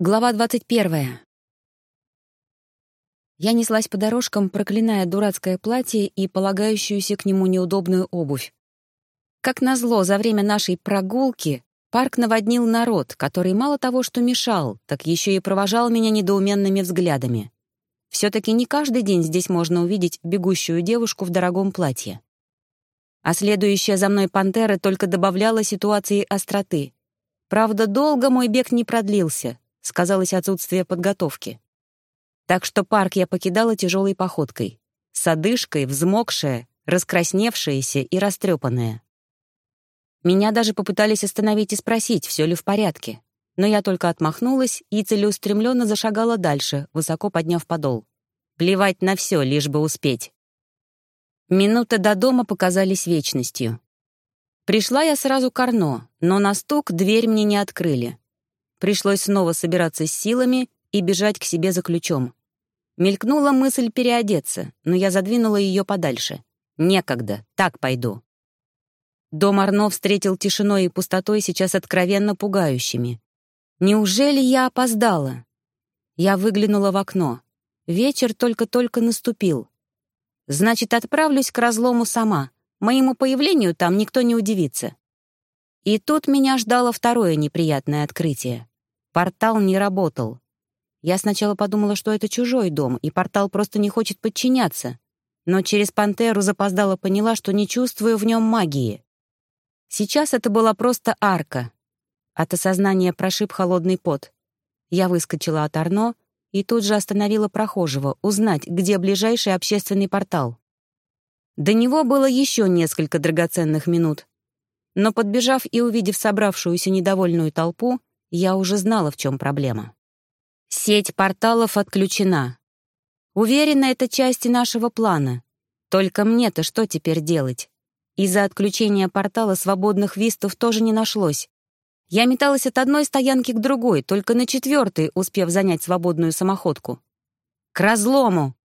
Глава 21. Я неслась по дорожкам, проклиная дурацкое платье и полагающуюся к нему неудобную обувь. Как назло, за время нашей прогулки парк наводнил народ, который мало того, что мешал, так еще и провожал меня недоуменными взглядами. Все-таки не каждый день здесь можно увидеть бегущую девушку в дорогом платье. А следующая за мной пантера только добавляла ситуации остроты. Правда, долго мой бег не продлился — сказалось отсутствие подготовки. Так что парк я покидала тяжелой походкой, с одышкой, взмокшая, раскрасневшаяся и растрепанная. Меня даже попытались остановить и спросить, все ли в порядке, но я только отмахнулась и целеустремленно зашагала дальше, высоко подняв подол. Плевать на все, лишь бы успеть. Минуты до дома показались вечностью. Пришла я сразу к Арно, но на стук дверь мне не открыли. Пришлось снова собираться с силами и бежать к себе за ключом. Мелькнула мысль переодеться, но я задвинула ее подальше. Некогда, так пойду. Дом Арно встретил тишиной и пустотой сейчас откровенно пугающими. Неужели я опоздала? Я выглянула в окно. Вечер только-только наступил. Значит, отправлюсь к разлому сама. Моему появлению там никто не удивится. И тут меня ждало второе неприятное открытие. Портал не работал. Я сначала подумала, что это чужой дом, и портал просто не хочет подчиняться. Но через пантеру запоздала поняла, что не чувствую в нем магии. Сейчас это была просто арка. От осознания прошиб холодный пот. Я выскочила от Арно и тут же остановила прохожего, узнать, где ближайший общественный портал. До него было еще несколько драгоценных минут. Но подбежав и увидев собравшуюся недовольную толпу, я уже знала, в чем проблема. Сеть порталов отключена. Уверена, это части нашего плана. Только мне-то что теперь делать? Из-за отключения портала свободных вистов тоже не нашлось. Я металась от одной стоянки к другой, только на четвертой, успев занять свободную самоходку. «К разлому!»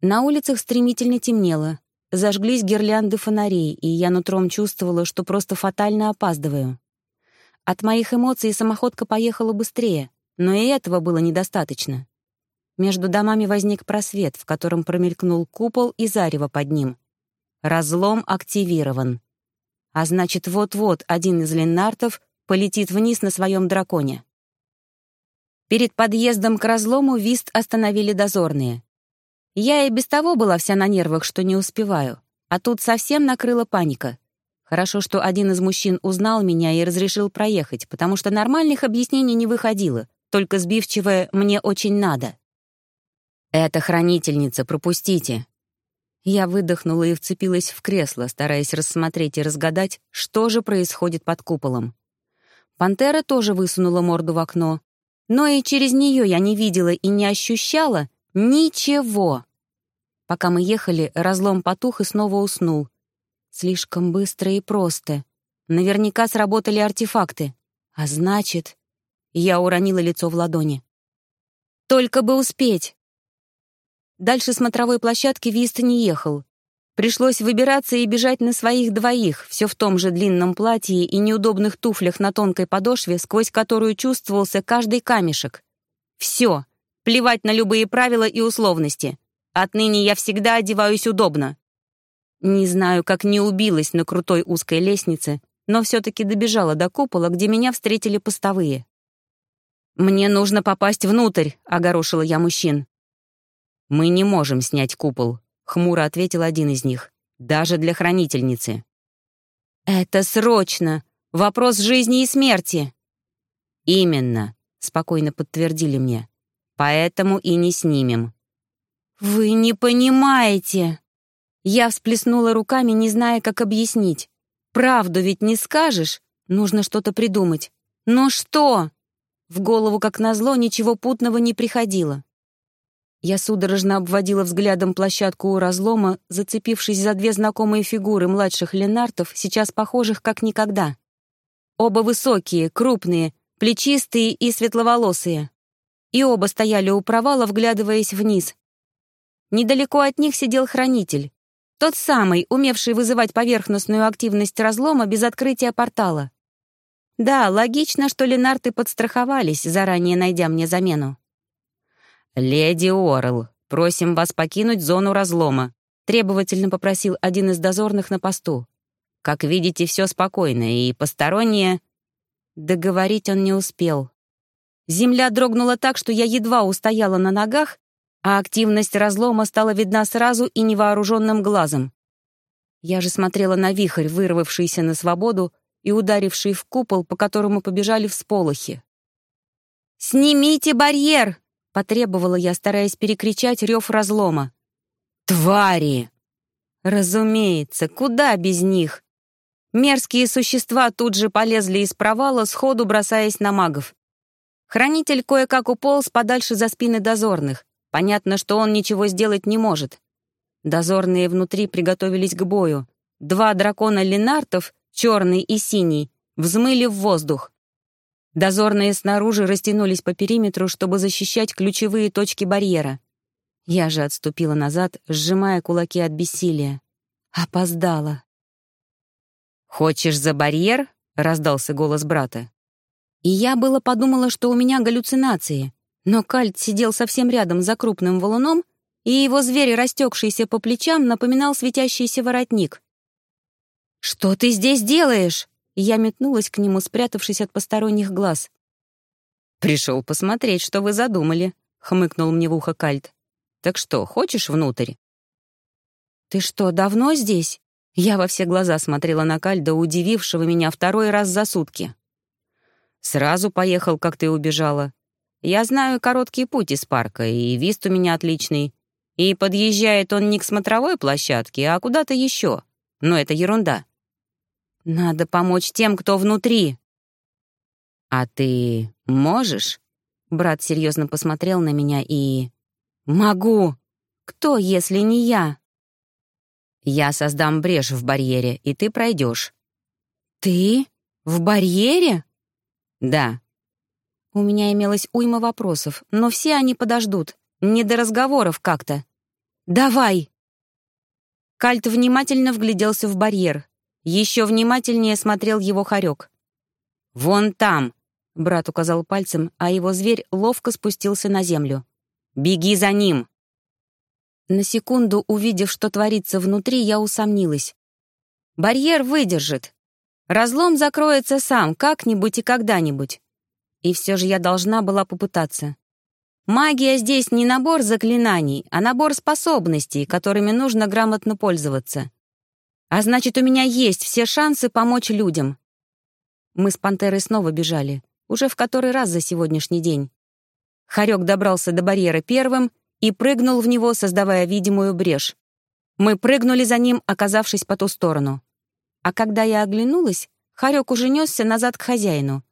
На улицах стремительно темнело. Зажглись гирлянды фонарей, и я нутром чувствовала, что просто фатально опаздываю. От моих эмоций самоходка поехала быстрее, но и этого было недостаточно. Между домами возник просвет, в котором промелькнул купол и зарево под ним. Разлом активирован. А значит, вот-вот один из леннартов полетит вниз на своем драконе. Перед подъездом к разлому вист остановили дозорные. Я и без того была вся на нервах, что не успеваю. А тут совсем накрыла паника. Хорошо, что один из мужчин узнал меня и разрешил проехать, потому что нормальных объяснений не выходило, только сбивчивое «мне очень надо». «Это хранительница, пропустите». Я выдохнула и вцепилась в кресло, стараясь рассмотреть и разгадать, что же происходит под куполом. Пантера тоже высунула морду в окно, но и через нее я не видела и не ощущала ничего. Пока мы ехали, разлом потух и снова уснул. Слишком быстро и просто. Наверняка сработали артефакты. А значит... Я уронила лицо в ладони. Только бы успеть! Дальше смотровой площадки Виста не ехал. Пришлось выбираться и бежать на своих двоих, все в том же длинном платье и неудобных туфлях на тонкой подошве, сквозь которую чувствовался каждый камешек. Все, плевать на любые правила и условности. Отныне я всегда одеваюсь удобно. Не знаю, как не убилась на крутой узкой лестнице, но все-таки добежала до купола, где меня встретили постовые. «Мне нужно попасть внутрь», — огорошила я мужчин. «Мы не можем снять купол», — хмуро ответил один из них. «Даже для хранительницы». «Это срочно! Вопрос жизни и смерти!» «Именно», — спокойно подтвердили мне. «Поэтому и не снимем». «Вы не понимаете!» Я всплеснула руками, не зная, как объяснить. «Правду ведь не скажешь? Нужно что-то придумать». «Но что?» В голову, как назло, ничего путного не приходило. Я судорожно обводила взглядом площадку у разлома, зацепившись за две знакомые фигуры младших ленартов, сейчас похожих как никогда. Оба высокие, крупные, плечистые и светловолосые. И оба стояли у провала, вглядываясь вниз. Недалеко от них сидел хранитель, тот самый, умевший вызывать поверхностную активность разлома без открытия портала. Да, логично, что Ленарты подстраховались, заранее найдя мне замену. «Леди Орл, просим вас покинуть зону разлома», требовательно попросил один из дозорных на посту. «Как видите, все спокойно, и посторонние...» Договорить он не успел. Земля дрогнула так, что я едва устояла на ногах, а активность разлома стала видна сразу и невооруженным глазом. Я же смотрела на вихрь, вырвавшийся на свободу и ударивший в купол, по которому побежали всполохи. «Снимите барьер!» — потребовала я, стараясь перекричать рев разлома. «Твари!» «Разумеется, куда без них?» Мерзкие существа тут же полезли из провала, сходу бросаясь на магов. Хранитель кое-как уполз подальше за спины дозорных. Понятно, что он ничего сделать не может. Дозорные внутри приготовились к бою. Два дракона Ленартов, черный и синий, взмыли в воздух. Дозорные снаружи растянулись по периметру, чтобы защищать ключевые точки барьера. Я же отступила назад, сжимая кулаки от бессилия. Опоздала. «Хочешь за барьер?» — раздался голос брата. И я было подумала, что у меня галлюцинации, но Кальт сидел совсем рядом за крупным валуном, и его зверь, растекшийся по плечам, напоминал светящийся воротник. «Что ты здесь делаешь?» Я метнулась к нему, спрятавшись от посторонних глаз. «Пришел посмотреть, что вы задумали», — хмыкнул мне в ухо Кальт. «Так что, хочешь внутрь?» «Ты что, давно здесь?» Я во все глаза смотрела на Кальда, удивившего меня второй раз за сутки. «Сразу поехал, как ты убежала. Я знаю короткий путь из парка, и вист у меня отличный. И подъезжает он не к смотровой площадке, а куда-то еще. Но это ерунда». «Надо помочь тем, кто внутри». «А ты можешь?» Брат серьезно посмотрел на меня и... «Могу! Кто, если не я?» Я создам брешь в барьере, и ты пройдешь. Ты? В барьере? Да. У меня имелось уйма вопросов, но все они подождут. Не до разговоров как-то. Давай! Кальт внимательно вгляделся в барьер. Еще внимательнее смотрел его хорек. «Вон там!» — брат указал пальцем, а его зверь ловко спустился на землю. «Беги за ним!» На секунду, увидев, что творится внутри, я усомнилась. Барьер выдержит. Разлом закроется сам, как-нибудь и когда-нибудь. И все же я должна была попытаться. Магия здесь не набор заклинаний, а набор способностей, которыми нужно грамотно пользоваться. А значит, у меня есть все шансы помочь людям. Мы с Пантерой снова бежали, уже в который раз за сегодняшний день. Харек добрался до барьера первым и прыгнул в него, создавая видимую брешь. Мы прыгнули за ним, оказавшись по ту сторону. А когда я оглянулась, Харек уже несся назад к хозяину.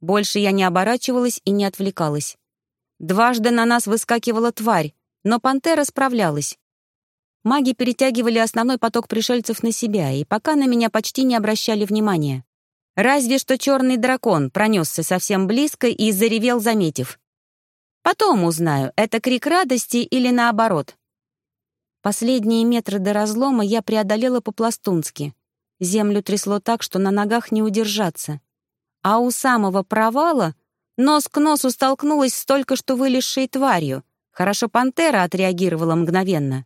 Больше я не оборачивалась и не отвлекалась. Дважды на нас выскакивала тварь, но пантера справлялась. Маги перетягивали основной поток пришельцев на себя, и пока на меня почти не обращали внимания. Разве что черный дракон пронесся совсем близко и заревел, заметив. Потом узнаю, это крик радости или наоборот. Последние метры до разлома я преодолела по-пластунски. Землю трясло так, что на ногах не удержаться. А у самого провала нос к носу столкнулась с только что вылезшей тварью. Хорошо пантера отреагировала мгновенно.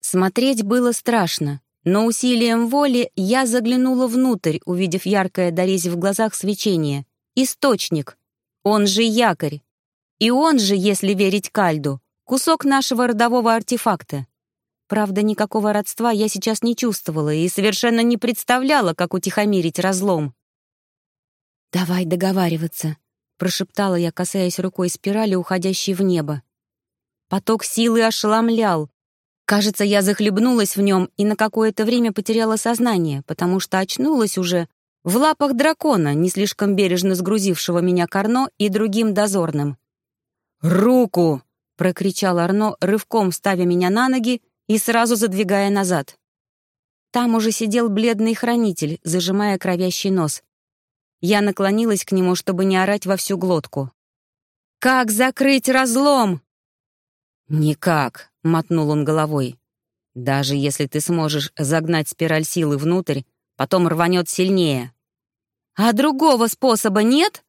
Смотреть было страшно, но усилием воли я заглянула внутрь, увидев яркое дорезь в глазах свечение. Источник. Он же якорь. И он же, если верить Кальду, кусок нашего родового артефакта. Правда, никакого родства я сейчас не чувствовала и совершенно не представляла, как утихомирить разлом. «Давай договариваться», — прошептала я, касаясь рукой спирали, уходящей в небо. Поток силы ошеломлял. Кажется, я захлебнулась в нем и на какое-то время потеряла сознание, потому что очнулась уже в лапах дракона, не слишком бережно сгрузившего меня Карно и другим дозорным. «Руку!» — прокричал Арно, рывком ставя меня на ноги и сразу задвигая назад. Там уже сидел бледный хранитель, зажимая кровящий нос. Я наклонилась к нему, чтобы не орать во всю глотку. «Как закрыть разлом?» «Никак», — мотнул он головой. «Даже если ты сможешь загнать спираль силы внутрь, потом рванет сильнее. «А другого способа нет?»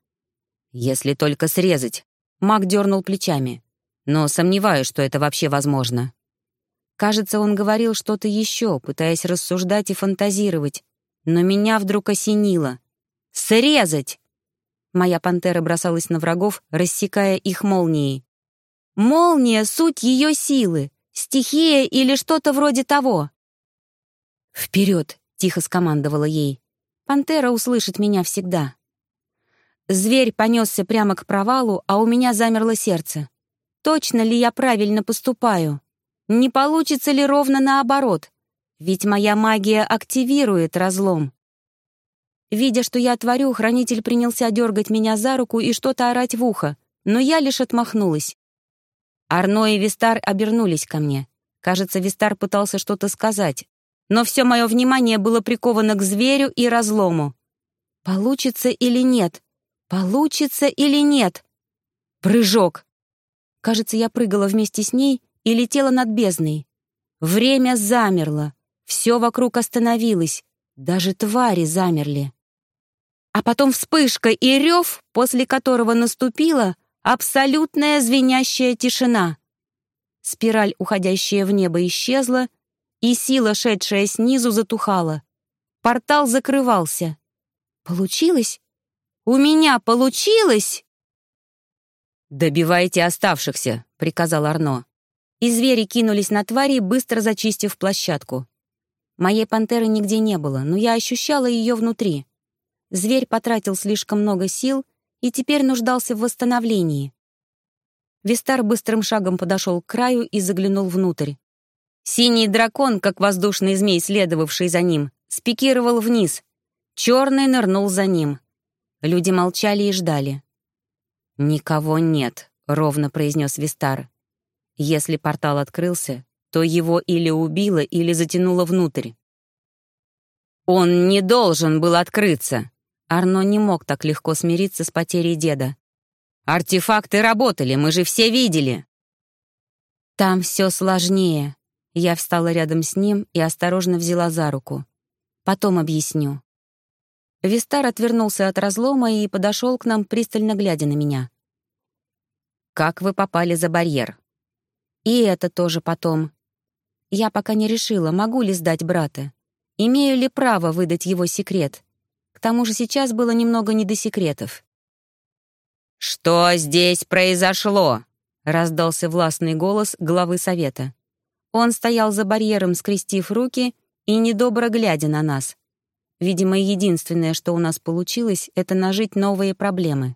«Если только срезать», — маг дернул плечами. «Но сомневаюсь, что это вообще возможно». Кажется, он говорил что-то еще, пытаясь рассуждать и фантазировать. Но меня вдруг осенило. «Срезать!» Моя пантера бросалась на врагов, рассекая их молнией. «Молния — суть ее силы, стихия или что-то вроде того». «Вперед!» — тихо скомандовала ей. «Пантера услышит меня всегда». Зверь понесся прямо к провалу, а у меня замерло сердце. Точно ли я правильно поступаю? Не получится ли ровно наоборот? Ведь моя магия активирует разлом. Видя, что я творю, хранитель принялся дергать меня за руку и что-то орать в ухо, но я лишь отмахнулась. Арно и Вистар обернулись ко мне. Кажется, Вистар пытался что-то сказать, но все мое внимание было приковано к зверю и разлому. Получится или нет? Получится или нет? Прыжок. Кажется, я прыгала вместе с ней, и летела над бездной. Время замерло, все вокруг остановилось, даже твари замерли. А потом вспышка и рев, после которого наступила абсолютная звенящая тишина. Спираль, уходящая в небо, исчезла, и сила, шедшая снизу, затухала. Портал закрывался. Получилось? У меня получилось? «Добивайте оставшихся», — приказал Арно и звери кинулись на твари, быстро зачистив площадку. Моей пантеры нигде не было, но я ощущала ее внутри. Зверь потратил слишком много сил и теперь нуждался в восстановлении. Вистар быстрым шагом подошел к краю и заглянул внутрь. Синий дракон, как воздушный змей, следовавший за ним, спикировал вниз. Черный нырнул за ним. Люди молчали и ждали. «Никого нет», — ровно произнес Вистар. Если портал открылся, то его или убило, или затянуло внутрь. «Он не должен был открыться!» Арно не мог так легко смириться с потерей деда. «Артефакты работали, мы же все видели!» «Там все сложнее». Я встала рядом с ним и осторожно взяла за руку. «Потом объясню». Вистар отвернулся от разлома и подошел к нам, пристально глядя на меня. «Как вы попали за барьер?» И это тоже потом. Я пока не решила, могу ли сдать брата. Имею ли право выдать его секрет? Тому же сейчас было немного не до секретов. «Что здесь произошло?» — раздался властный голос главы совета. Он стоял за барьером, скрестив руки и недобро глядя на нас. Видимо, единственное, что у нас получилось, это нажить новые проблемы.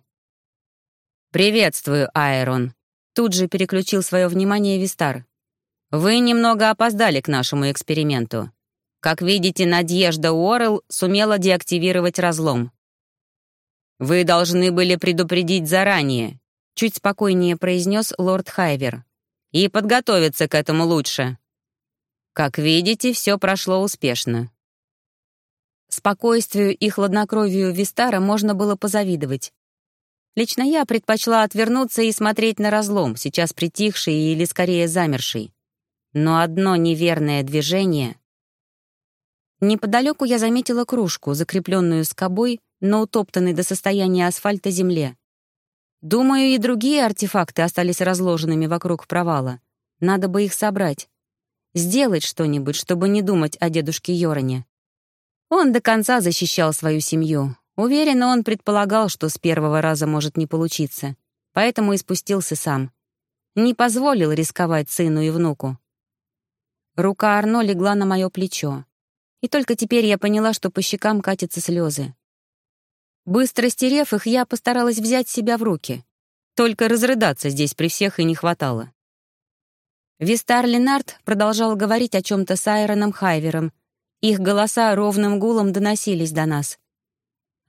«Приветствую, Айрон», Тут же переключил свое внимание Вистар. «Вы немного опоздали к нашему эксперименту. Как видите, Надежда Уоррелл сумела деактивировать разлом. Вы должны были предупредить заранее», чуть спокойнее произнес лорд Хайвер. «И подготовиться к этому лучше». Как видите, все прошло успешно. Спокойствию и хладнокровию Вистара можно было позавидовать. Лично я предпочла отвернуться и смотреть на разлом, сейчас притихший или скорее замерший. Но одно неверное движение... Неподалеку я заметила кружку, закрепленную скобой на утоптанной до состояния асфальта земле. Думаю, и другие артефакты остались разложенными вокруг провала. Надо бы их собрать. Сделать что-нибудь, чтобы не думать о дедушке Йороне. Он до конца защищал свою семью, Уверенно он предполагал, что с первого раза может не получиться, поэтому и спустился сам. Не позволил рисковать сыну и внуку. Рука Арно легла на мое плечо. И только теперь я поняла, что по щекам катятся слезы. Быстро стерев их, я постаралась взять себя в руки. Только разрыдаться здесь при всех и не хватало. Вистар Ленард продолжал говорить о чем-то с Айроном Хайвером. Их голоса ровным гулом доносились до нас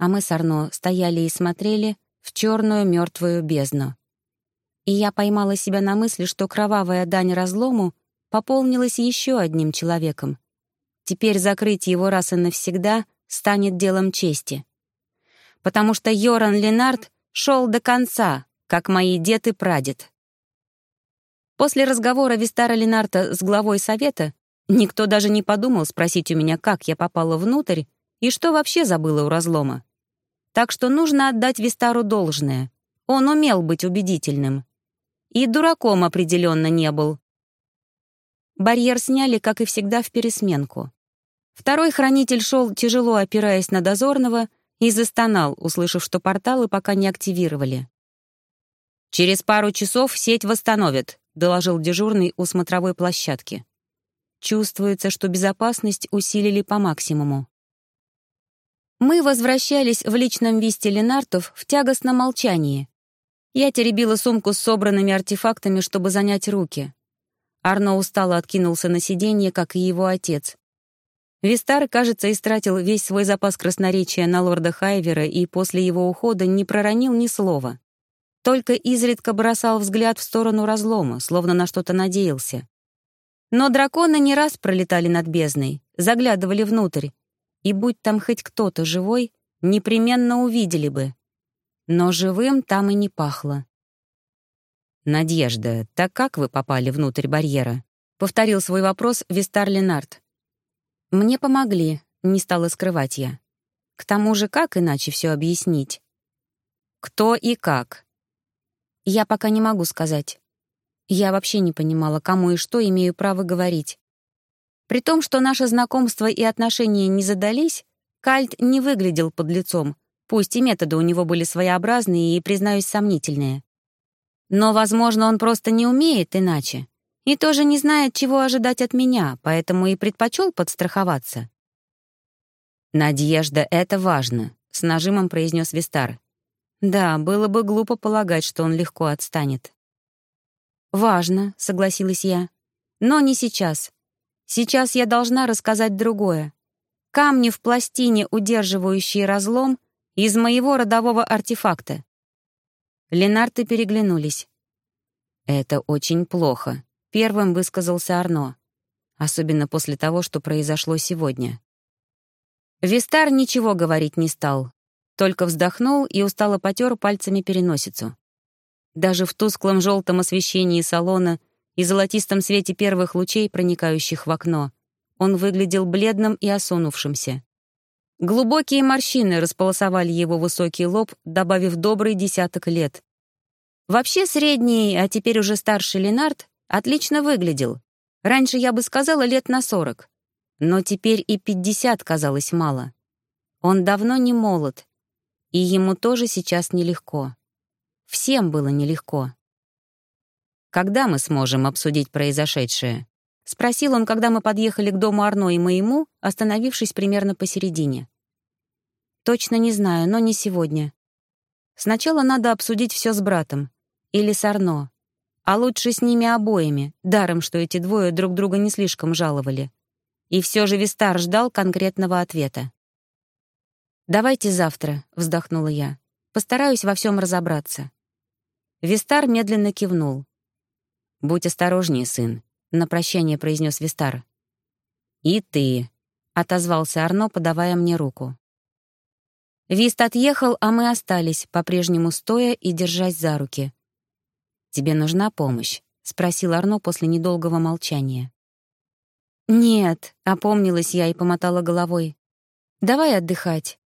а мы с Арно стояли и смотрели в черную мертвую бездну. И я поймала себя на мысли, что кровавая дань разлому пополнилась еще одним человеком. Теперь закрыть его раз и навсегда станет делом чести. Потому что Йоран Ленард шел до конца, как мои дед и прадед. После разговора Вистара Ленарта с главой совета никто даже не подумал спросить у меня, как я попала внутрь и что вообще забыла у разлома. Так что нужно отдать Вистару должное. Он умел быть убедительным. И дураком определенно не был. Барьер сняли, как и всегда, в пересменку. Второй хранитель шел, тяжело опираясь на дозорного, и застонал, услышав, что порталы пока не активировали. «Через пару часов сеть восстановят», — доложил дежурный у смотровой площадки. Чувствуется, что безопасность усилили по максимуму. Мы возвращались в личном висте Ленартов в тягостном молчании. Я теребила сумку с собранными артефактами, чтобы занять руки. Арно устало откинулся на сиденье, как и его отец. Вистар, кажется, истратил весь свой запас красноречия на лорда Хайвера и после его ухода не проронил ни слова. Только изредка бросал взгляд в сторону разлома, словно на что-то надеялся. Но драконы не раз пролетали над бездной, заглядывали внутрь, и будь там хоть кто-то живой, непременно увидели бы. Но живым там и не пахло. «Надежда, так как вы попали внутрь барьера?» — повторил свой вопрос Вистар Ленард. «Мне помогли», — не стала скрывать я. «К тому же, как иначе все объяснить?» «Кто и как?» «Я пока не могу сказать. Я вообще не понимала, кому и что имею право говорить. При том, что наше знакомство и отношения не задались, Кальт не выглядел под лицом, пусть и методы у него были своеобразные и, признаюсь, сомнительные. Но, возможно, он просто не умеет иначе и тоже не знает, чего ожидать от меня, поэтому и предпочел подстраховаться. «Надежда — это важно», — с нажимом произнес Вистар. «Да, было бы глупо полагать, что он легко отстанет». «Важно», — согласилась я. «Но не сейчас. Сейчас я должна рассказать другое. Камни в пластине, удерживающие разлом, из моего родового артефакта». Ленарты переглянулись. «Это очень плохо», Первым высказался Арно. Особенно после того, что произошло сегодня. Вистар ничего говорить не стал, только вздохнул и устало потер пальцами переносицу. Даже в тусклом желтом освещении салона и золотистом свете первых лучей, проникающих в окно, он выглядел бледным и осунувшимся. Глубокие морщины располосовали его высокий лоб, добавив добрый десяток лет. Вообще средний, а теперь уже старший Ленард Отлично выглядел. Раньше я бы сказала лет на сорок. Но теперь и пятьдесят казалось мало. Он давно не молод. И ему тоже сейчас нелегко. Всем было нелегко. «Когда мы сможем обсудить произошедшее?» — спросил он, когда мы подъехали к дому Арно и моему, остановившись примерно посередине. «Точно не знаю, но не сегодня. Сначала надо обсудить все с братом. Или с Арно. А лучше с ними обоими, даром, что эти двое друг друга не слишком жаловали. И все же Вистар ждал конкретного ответа. «Давайте завтра», — вздохнула я. «Постараюсь во всем разобраться». Вистар медленно кивнул. «Будь осторожнее, сын», — на прощание произнес Вистар. «И ты», — отозвался Арно, подавая мне руку. Вист отъехал, а мы остались, по-прежнему стоя и держась за руки. «Тебе нужна помощь?» — спросил Арно после недолгого молчания. «Нет», — опомнилась я и помотала головой. «Давай отдыхать.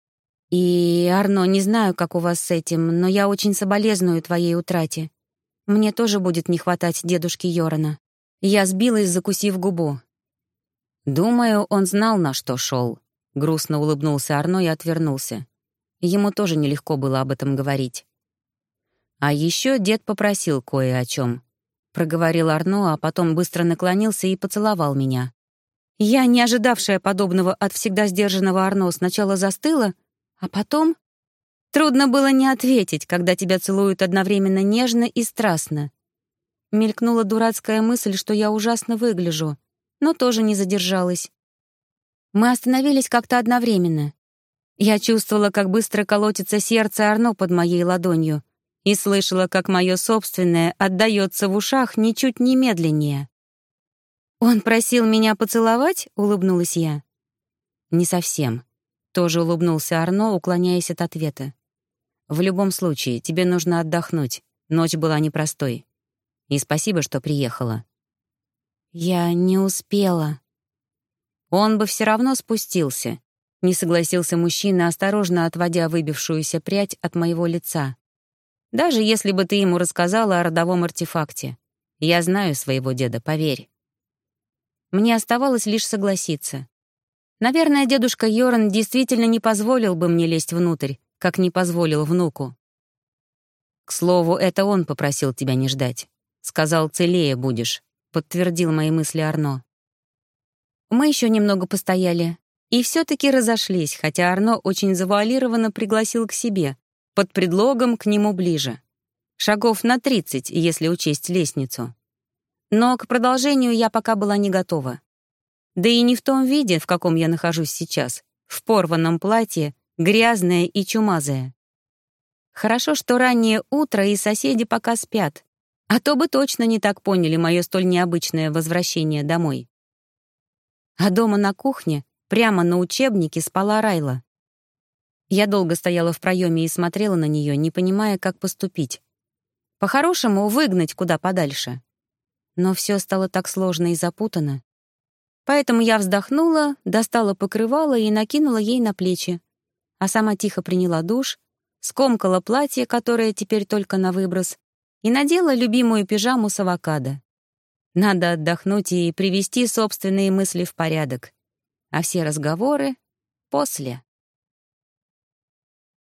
И, Арно, не знаю, как у вас с этим, но я очень соболезную твоей утрате. Мне тоже будет не хватать дедушки Йорона». Я сбилась, закусив губу. «Думаю, он знал, на что шел. грустно улыбнулся Арно и отвернулся. Ему тоже нелегко было об этом говорить. А еще дед попросил кое о чем. Проговорил Арно, а потом быстро наклонился и поцеловал меня. Я, не ожидавшая подобного от всегда сдержанного Арно, сначала застыла, а потом... Трудно было не ответить, когда тебя целуют одновременно нежно и страстно. Мелькнула дурацкая мысль, что я ужасно выгляжу, но тоже не задержалась. Мы остановились как-то одновременно. Я чувствовала, как быстро колотится сердце Арно под моей ладонью, и слышала, как мое собственное отдается в ушах ничуть не медленнее. «Он просил меня поцеловать?» — улыбнулась я. «Не совсем», — тоже улыбнулся Арно, уклоняясь от ответа. «В любом случае, тебе нужно отдохнуть. Ночь была непростой. И спасибо, что приехала». «Я не успела». Он бы все равно спустился. Не согласился мужчина, осторожно отводя выбившуюся прядь от моего лица. «Даже если бы ты ему рассказала о родовом артефакте. Я знаю своего деда, поверь». Мне оставалось лишь согласиться. Наверное, дедушка Йоран действительно не позволил бы мне лезть внутрь, как не позволил внуку. «К слову, это он попросил тебя не ждать. Сказал, целее будешь», — подтвердил мои мысли Арно. Мы еще немного постояли, и все-таки разошлись, хотя Арно очень завуалированно пригласил к себе, под предлогом к нему ближе. Шагов на тридцать, если учесть лестницу. Но к продолжению я пока была не готова. Да и не в том виде, в каком я нахожусь сейчас, в порванном платье, грязное и чумазое. Хорошо, что раннее утро и соседи пока спят, а то бы точно не так поняли мое столь необычное возвращение домой. А дома на кухне Прямо на учебнике спала Райла. Я долго стояла в проеме и смотрела на нее, не понимая, как поступить. По-хорошему, выгнать куда подальше. Но все стало так сложно и запутано. Поэтому я вздохнула, достала покрывало и накинула ей на плечи. А сама тихо приняла душ, скомкала платье, которое теперь только на выброс, и надела любимую пижаму с авокадо. Надо отдохнуть и привести собственные мысли в порядок а все разговоры — после.